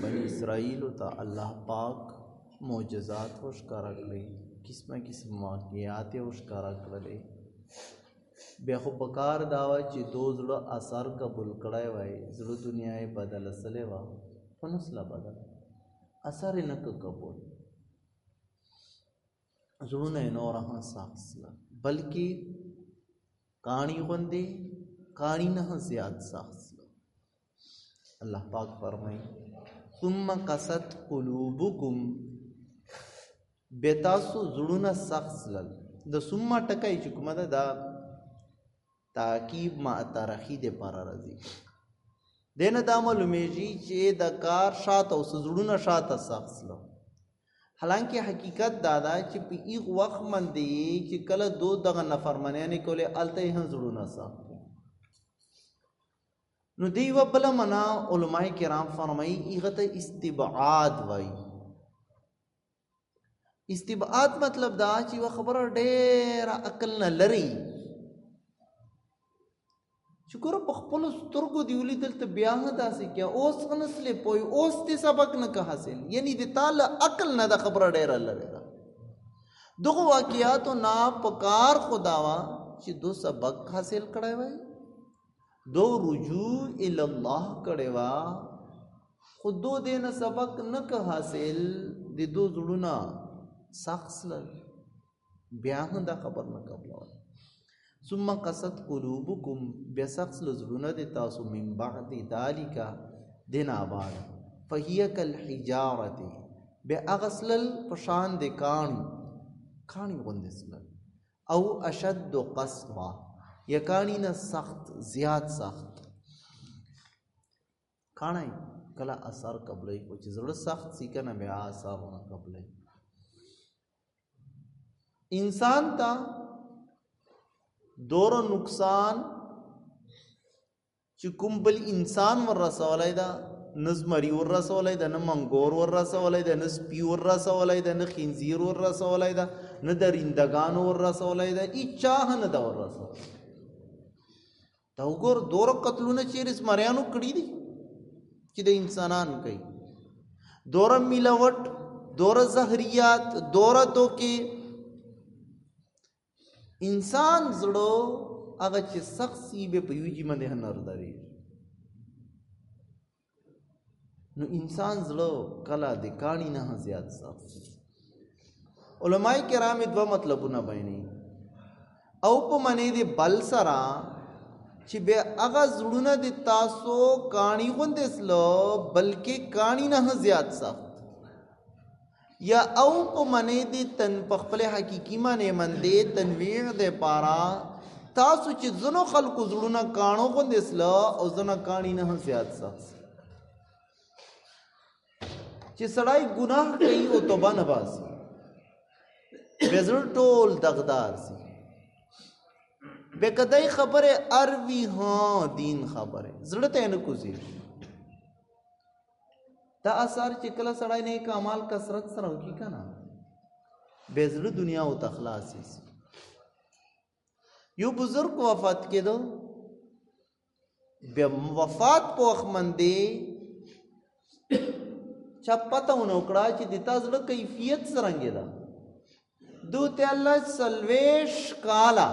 بنی اسرائیل ته الله پاک معجزات او ښکارا کړی قسمه قسم واقعات او ښکارا کړلې بیا خو پکار دا و چې دو زړه اثر قبول کړای وای زړه دنیا یې بدل سلې و فنس لا بدل اثر نه قبول زړونه نور هم صاف سل بلکې کانی غوندې کانی نه زیات صاف سل الله پاک فرمایي ثم قصد قلوبكم بتاسو زړونه سخت سلل د ثم ټکای چې کومه ده دا تعقیب ما ترخی د پر راځي دینه دا معلومیږي چې د کار شاته او زړونه شاته سخت سلل حالانکه حقیقت دا ده چې په ایغ وخت باندې چې کله دو دغه نفرمانیانې کولې الته هم زړونه سخت نو دی یوه بله معنا علما کرام فرمایي هغه ته استبعاد وایي استبعاد مطلب دا چې یوه خبره ډېره عقل نه لري چې ګوره په خپلو سترګو دې ولیدل ته بیا هم داسې کیا اوس ښه نسلې پوه اوس دې سبق نه که حاصل یعنی د تا له عقل نه دا خبره ډېره لرې ده دغو واقعاتو نه پکار خدا وه چې دو سبق حاصل کړی وای دو رجوع الى الله کړي وا خو دو دین سبق نه که حاصل د دو زړونه سخص لر بیا هم دا خبر نه کوله ثم قصد قلوبكم بیا سخص لزړونه د تاسو من بعد ذالک دنا بعد فهي كالحجاره بیا اغسل پشان د کان کانی غوندې سلل او اشد قسما یا کانی نه سخت زیات سخت کانی کله اثر قبلې او چې زړه سخت سی کنه بیا اثر نه قبلې انسان ته دور نقصان چې کوم بل انسان ور رسولای دا نزمری ور رسولای دا نه منګور ور رسولای دا نه سپی ور رسولای دا نه خنزیر ور رسولای دا نه درندگان ور رسولای دا اچا نه دا ور رسولای دا وګور دور قتلونه چې رس مریانو کړی دي چې د انسانان کوي دور ملوټ دور زهریات دور تو کې انسان زړه هغه چې سخت سی به په یوجی باندې هنر دري نو انسان زړه کلا د کانی نه زیات سخت علماء کرام دوه مطلبونه بیانې او په منې د بل سره چې به هغه زړونه د تاسو کانی غوندې سلو بلکې کانی نه زیات سخت یا او په منې دی تن په خپل حقیقي معنی مندې تنویع دی پارا تاسو چې ځنو خلکو زړونه کانو غوند اسلا او ځنه کانی نه زیات سات چې سړی ګناه کوي او توبه نه باسي بزړ ټول دغدار سي بکدای خبره اروی ها دین خبره زړه ته نه کوزي دا اثر چې کله سړی نه کمال کثرت سره وکي کنه به زړه دنیا او تخلاص یو بزرگ وفات کېدو بیا وفات په وخت باندې چا پته ونه کړه چې د تاسو له کیفیت څنګه ده دوته الله سلويش کالا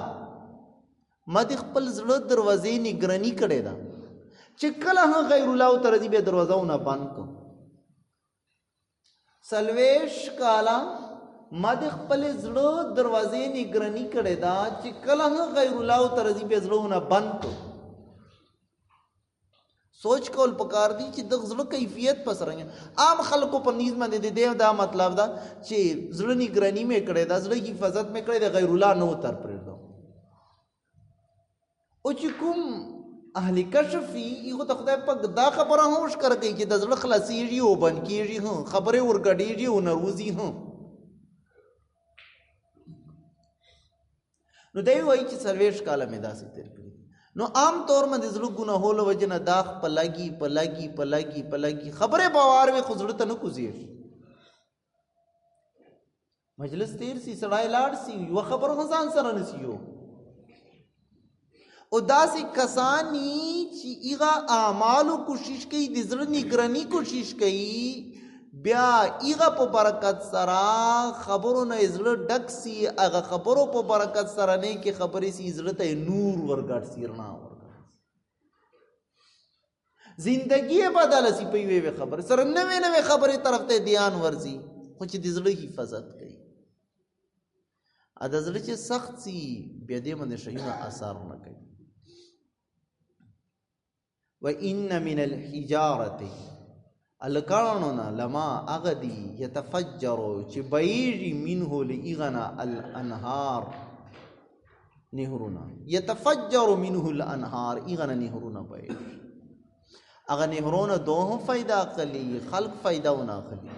ما د خپل زړه دروازې نگرانی کړې ده چې کله هم غیر الله او ترځي به دروازه ونه بند کو سلويش کالا ما د خپل زړه دروازې نگرانی کړې ده چې کله هم غیر الله او ترځي به زړه ونه بند کو سوچ کول پکار دي چې د زړه کیفیت په سرنګ عام خلکو په نیز باندې د دې دا مطلب ده چې زړه نگرانی مې کړې ده زړه حفاظت مې کړې ده غیر الله نو تر پر دو او چې کوم اهل کشف یو ته خدای پاک دا خبره هوش کر کوي چې د زړه خلاصيږي او بن کیږي هم خبره ورګډيږي او نروزي هم نو دی وایي چې څلوېښت کاله مې داسې تېر کړي نو عام طور مې د زړه ګناهو له وجې نه داغ په لګي په لګي په لګي په لګي خبرې باور وي خو زړه ته نه کوزېږي مجلس تیر سی سړی لاړ سی یو خبر غزان سره نسیو او داسې کسان چې هغه اعمالو کوشش کوي د زړه نگرانی کوشش کوي بیا هغه په برکت سره خبرو نه زړه ډک سي هغه خبرو په برکت سره نه کې خبرې سي زړه ته نور ورګړ سي رڼا زندگی بدل سي په یوې خبر سره نوې نوې خبرې طرف ته دیان ورزي خو چې د زړه حفاظت کوي ا د زړه چې سخت سي بیا دې باندې شیونه اثر نه کوي و ان من الحجاره الکانونا لما اغدی یتفجر چې بیری منه لغنا الانهار نهرونه یتفجر منه الانهار اغنا نهرونه بیری اغه نهرونه دوه فائدہ کلی خلق فائدہ ونه کلی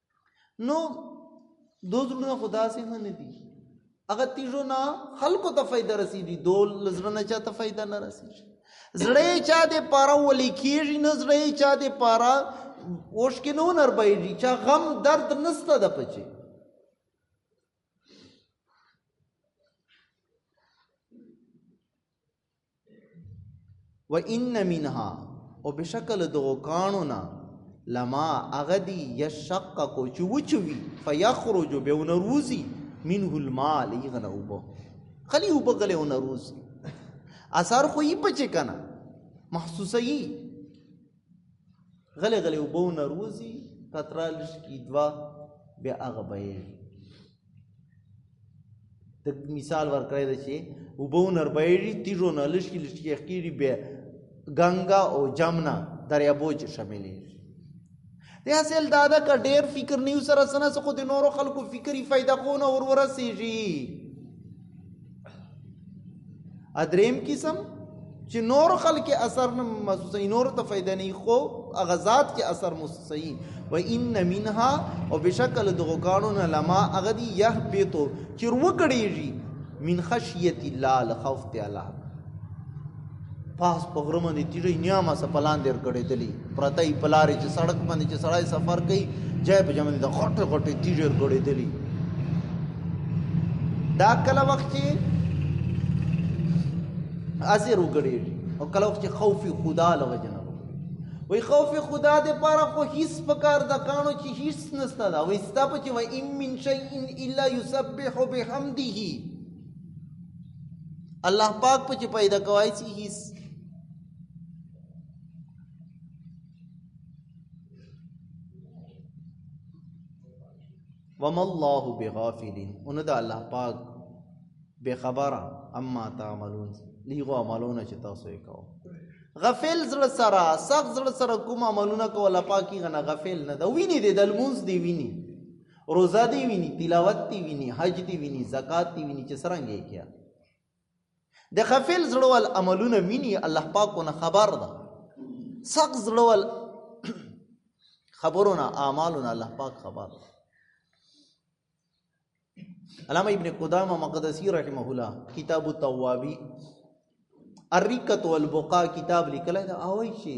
نو دو زړونه خدا سي نه ندي هغه تیجو نه خلکو ته فائدہ رسیږي دو لزړه چا ته فائدہ نه رسیږي زړه چا دې پاره ولي کیږي نه زړه چا دې پاره اوش کې نو نر بایږي چا غم درد نسته د پچي و ان منها او بشکل دغو کانو نه لما اغدی یشقق چې وچوي فیخرج به ونروزی منه الماء لغنه وبو خلی وبو غلی ونروزی اثر خو یې پچې کنه محسوسه یې غلې غلې وبو نروزي تترالش کی دوا بیا هغه بهیر د مثال ورکړی دی چې وبو نر بهیري تیرو نه لش کی لش کی اخیری بیا ګنگا او جمنا دریابو چې شاملې دی اصل دا دا که ډیر فکر نیو سره سنه څخه د نورو خلکو فکری فائدہ کو نه ور ورسیږي ادریم قسم چې نور خلک اثر نه محسوسي نور ته فائدہ نه خو غزاد کې اثر محسوسي و ان منها او بشکل دغه قانون لما اغدی یهبتو چې وکړيږي من خشیت الله لخوف تعالی پاس په غره باندې تیرې نیامه څه پلان دیر کړې دلی پرته یې پلارې چې سړک باندې چې سړی سفر کوي جای په جمع د غټه غټه تیرې کړې دلی دا کله وخت چې ازیر وګړي او کله وخت چې خوف خدا لوجنه وی خوف خدا دې پاره خو هیڅ پکار د کانو چې هیڅ نسته دا وی ستا په چې و ان من شیء الا یسبح بحمده الله پاک په کې پیدا کوي چې هیڅ وما الله بغافل ان دا الله پاک بے خبر اما تعملون لیغو عملونه چې تاسو یې کوو غفل زړه سره سخت زړه سره کوم عملونه کوله پاکي غنه غفل نه دا ویني دي د لمونځ دی ویني روزه دی ویني تلاوت دی ویني حج دی ویني زکات دی ویني چې څنګه یې کیا د خفل زړول عملونه ویني الله پاک نه خبر ده سخت زړول خبرونه اعمالونه الله پاک خبر ده علامه ابن قدامه مقدسی رحمه الله کتاب التوابی الرکت والبقا کتاب لیکلی دا او چې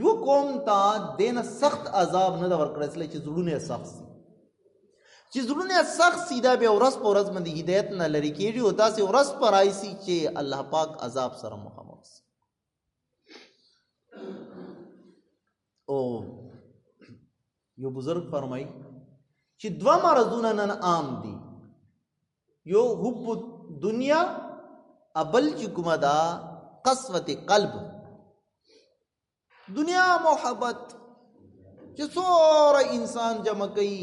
یو قوم ته دینه سخت عذاب نه دا ورکړی سلی چې زړونه سخت سي چې زړونه سخت سي دا به ورځ په ورځ باندې هدایت نه لري کېږي او داسې ورځ پر راځي چې الله پاک عذاب سره مخامخ سي او یو بزرگ فرمایي چې دوه مرضونه نن عام دي یو حب دنیا ابل چې کومه دا قسوت قلب دنیا محبت چې څوره انسان جمع کوي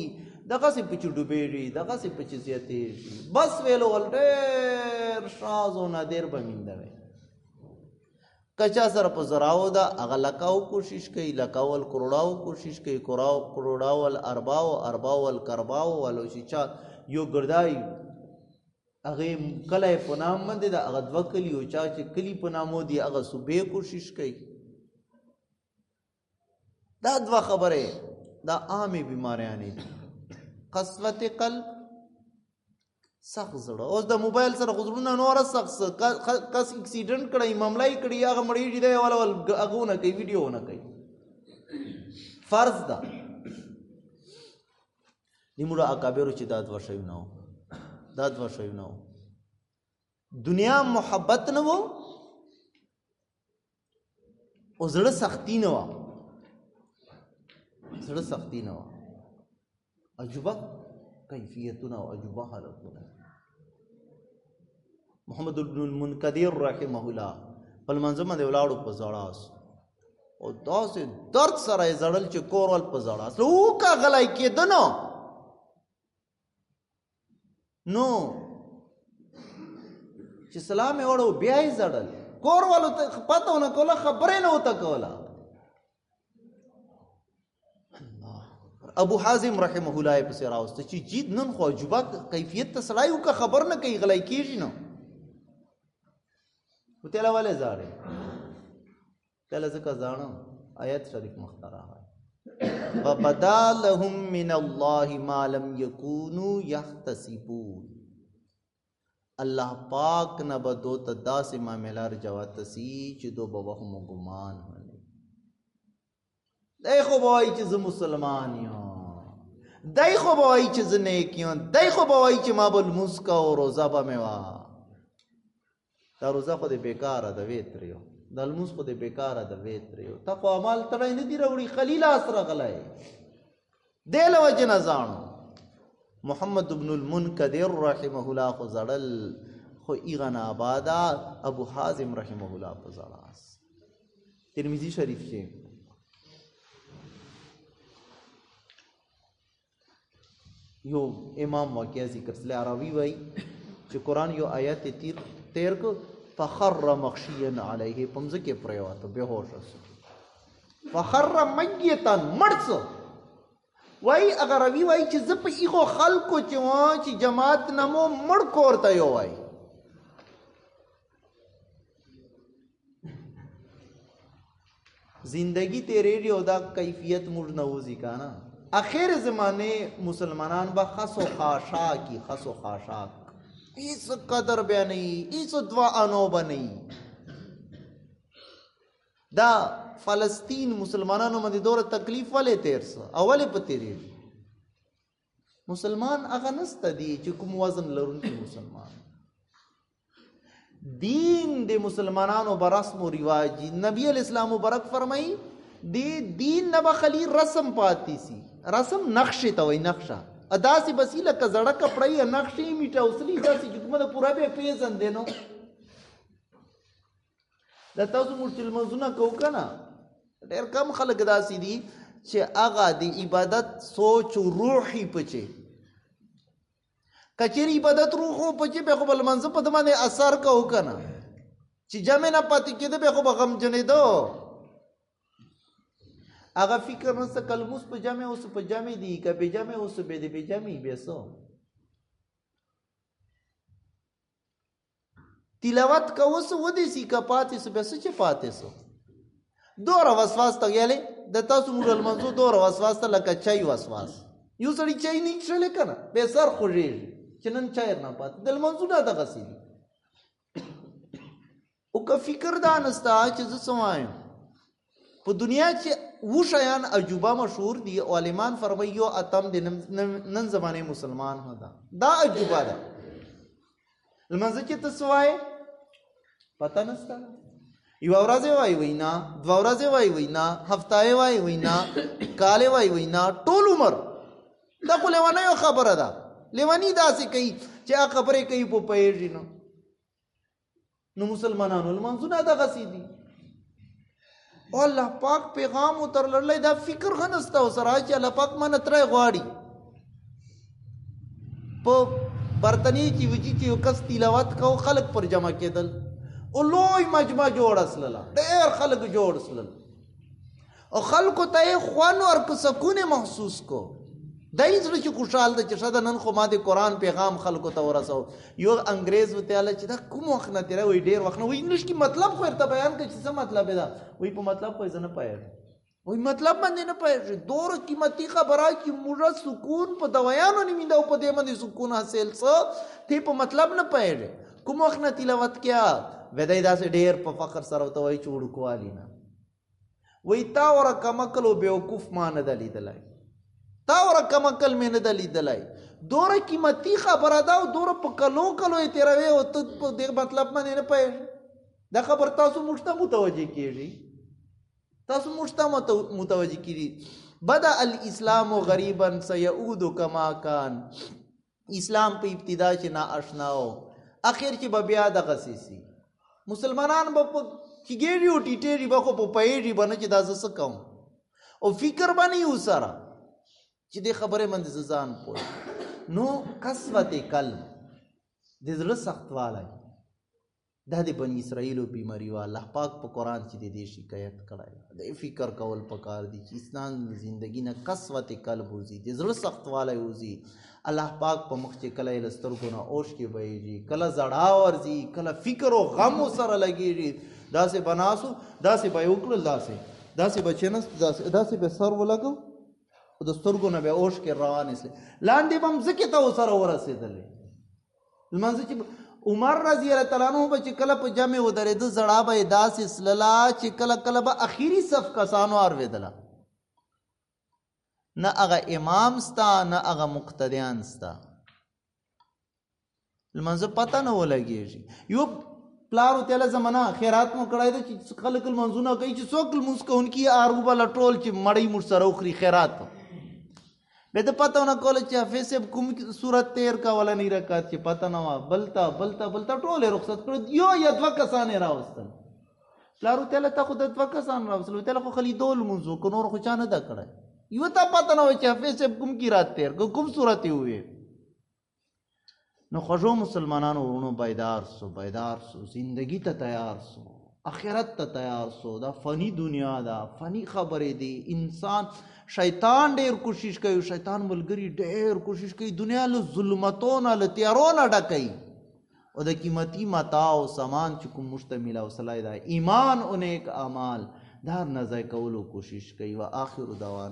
دغه سي پچ ډوبېږي دغه سي پچ زیاتې بس ویلو ول ډېر شازو نادر بمیندوي که چا سره په زراو ده هغه لکاو کوشش کوي لکاو الکروڑاو کوشش کوي کراو کروڑاو الارباو ارباو الکرباو ولو چې چا یو ګردای هغه کله په نام باندې د هغه دوه کلی او چا چې کلی په نامو دی هغه صوبې کوشش کوي دا دوا خبره دا عامې بیماریانې دي قسوت قلب سخت زړه اوس د موبایل سره غزرونه نور سخت کس اکسیډنټ کړی معاملې کړی هغه مړی دی دا ول ول اغونه کوي ویډیو نه کوي فرض ده نیمره اکابر چې دا دوا شوی نه دا دوا شوی نه دنیا محبت نه وو او زړه سختی نه وه زړه سختی نه وه عجبه کیفیتونه او عجبه حالتونه محمد بن المنقدر رحمه الله په لمانځه باندې ولاړو په زړاس او داسې درد سره یې زړل چې کورول په زړاس لوکه غلی کېدنو نو چې سلام یې وړو بیا یې زړل کور والو ته پته نه کوله خبرې نه وته کوله ابو حازم رحمه الله په سر راوست چې جید نن خو عجبه کیفیت ته سړی او که خبر نه کوي غلای کیږي نو وته لا ولې زاره کله ځکه ځانه آیت شریف مخته راغی وبدا لهم من الله ما لم يكونوا يحتسبون الله پاک نه به دو ته داسې معامله رجوات سي چې دو به وهم ګمان ونه دی خو به وایي چې زه مسلمان یم دی خو به وایي چې زه نیک یم دی خو به وایي چې ما به لمونځ کا او روزه به مې وه دا روزه خو دې بیکاره ده وې تریو دا لمونځ خو دې بیکاره ده وې تریو تا خو اعمال تړی نه دي راوړي خلیل اس راغلی دې له وجې نه ځاڼو محمد ابن المنکدر رحمه الله خو زړل خو ایغن آبادا ابو حازم رحمه الله په زړاس ترمذی شریف کې یو امام واقعا ذکر سلی عراوی وای چې قران یو آیات تیر تیر کو فخر مخشیا علیه پمزه کې پریوات به هوش شو فخر میتا مرڅ وای اگر روی وای چې زپ ایخو خلکو چې و چې جماعت نمو مړ کورته یو وای زندگی تیریږي او دا کیفیت موږ نه وځي کنه اخر زمانه مسلمانان به خاصو خاشا کی خاصو خاشا هیڅ قدر به نه هیڅ دوا انو به نه دا فلسطین مسلمانانو باندې دوره تکلیف ولې تیر سو اوله په تیریږي مسلمان هغه نسته دی چې کوم وزن لرونکي مسلمان دین د مسلمانانو برسم او رواج نبی اسلام مبارک فرمایي د دین نه بخلی رسم پاتې سي رسم نقشه ته وای نقشه ادا سي بسیله ک زړه کپړې نقشه میټه اوسلی دا سي جګمه پورا به پیژن دینو دا تاسو مشتل منځونه کو کنه ډېر کم خلک داسې دي چې هغه د عبادت سوچ او روحي پچې کچېری عبادت روح او پچې به خو بل منځ په دمانه اثر کو کنه چې جمع نه پاتې کېده به خو بغم جنې دو هغه فکر نو څه کلموس په جمع اوس په جمع دي که په جمع اوس به دي په جمع به سو تلاوت که اوس ودی سی که پاتې سو بیا څه چې پاتې سو دوره وسواس ته یعنی د تاسو موږ لمنځو دوره وسواس ته لکه چای وسواس یو سړی چای نه څښلی که نه بیا سر خوږېږي چې نن چای نه پاتې د لمنځو نه دغسې دي او که فکر دا نسته چې زه څه وایم په دنیا کې وو شیان عجوبه مشهور دي او عالمان فرمایي یو اتم د نن زمانه مسلمان هو دا دا عجوبه ده لمنځه کې ته سوای پته نسته یو ورځ وای وینا دوا ورځ وای وینا هفته وای وینا کال وای وینا ټول عمر دا خو لیوانه یو خبره ده لیوانی داسې کوي چې هغه خبرې کوي په پیژنو نو مسلمانانو لمنځونه دغه سي دي او الله پاک پیغام تر لړلې دا فکر غنسته او سره چې الله پاک من ترې غواړي په برتنی کې وچی چې کس تلاوت کو خلق پر جمع کېدل او لوی مجمع جوړ اسلله ډېر خلق جوړ اسلله او خلکو ته یې خوند ورکړ سکون یې محسوس کو دای زړه چې خوشحال ده چې ښه ده نن خو ما د قرآن پیغام خلکو ته ورسو یو انګریز ورته ویل چې دا کوم وخت نه تېری وایي ډېر وخت نه وایي نش کې مطلب خو ورته بیان کړه چې څه مطلب یې ده وایي په مطلب خو یې زه نه پوهېږم وای مطلب باندې نه پوهېږي دوره قیمتي خبره چې موږ سکون په دویانو نه مینده او په دې باندې سکون حاصل څه ته په مطلب نه پوهېږي کوم وخت نه تلاوت کیا ودای داسې ډېر په فخر سره ورته وایي چې وړوکوالي نه وای تا ور کم عقل او بیوقوف ما نه دلیدلای تا ور کم عقل مې نه دلیدلای دوره قیمتي خبره ده او دوره په کلو کلو یې تیروي او ته په دې مطلب باندې نه پوهېږې دا خبر تاسو موږ ته متوجه کیږي تاسو موږ ته متوجه کیږي بدا الاسلام غریبا سيعود کما کان اسلام په ابتدا کې نا آشنا و اخر کې به بیا دغه سیسی مسلمانان به په کیګری او ټیټری به خو په پیری باندې چې دا زس کوم او فکر باندې یو سره چې د خبره مند ځان پوه نو قسوت کل د زړه سختواله دا د بنی اسرائیلو بیماری وا الله پاک په قران کې د دې شکایت کړای د فکر کول پکار دي چې انسان زندگی نه قسوت قلب وزي د زړه سختواله وزي الله پاک په مخ کې کله لسترګو نه اوش کې بهږي کله زړا ورځي کله فکر او غم سره لګيږي دا سه بناسو دا سه به وکړل دا سه دا سه بچنس دا سه دا سه به سر ولګو د سترګو نه به اوش کې روانې سي لاندې بم زکه ته سره ورسېدلې لمانځه چې عمر رضی الله تعالی عنہ به چې کله په جمع ودرې د زړه به داس اسللا چې کله کله به اخیری صف کسانو اور ودلا نه هغه امام ستا نه هغه مقتدیان ستا لمانځه پته نه ولګیږي یو پلار ته له زمانہ خیرات مو کړای د چې خلک منځونه کوي چې څوک موږ کوونکی ارغو بل ټول چې مړی مر سره خوري خیرات به د پته نه کول چې حافظ صاحب کوم صورت تیر کا ولا نه رکعت کې پته نه وا بلتا بلتا بلتا ټول رخصت کړ یو یا دوه کسان راوستل لارو ته ته خود دوه کسان راوستل ته خو خلی دول منځو کو نور خو چا نه دا کړه یو ته پته نه و چې حافظ صاحب کوم کی رات تیر کوم صورت وي نو خوږو مسلمانانو ورونو بیدار سو بیدار سو زندگی ته تیار سو اخرت ته تیار سو دا فنی دنیا دا فنی خبرې دی انسان شیطان ډیر کوشش کوي شیطان ملګری ډیر کوشش کوي دنیا له ظلمتو نه له تیارو نه ډکوي او د قیمتي متاع او سامان چې کوم موږ ته میلاو سلی دا ایمان او نیک اعمال دا نه ځای کولو کوشش کوي و آخر دعوانا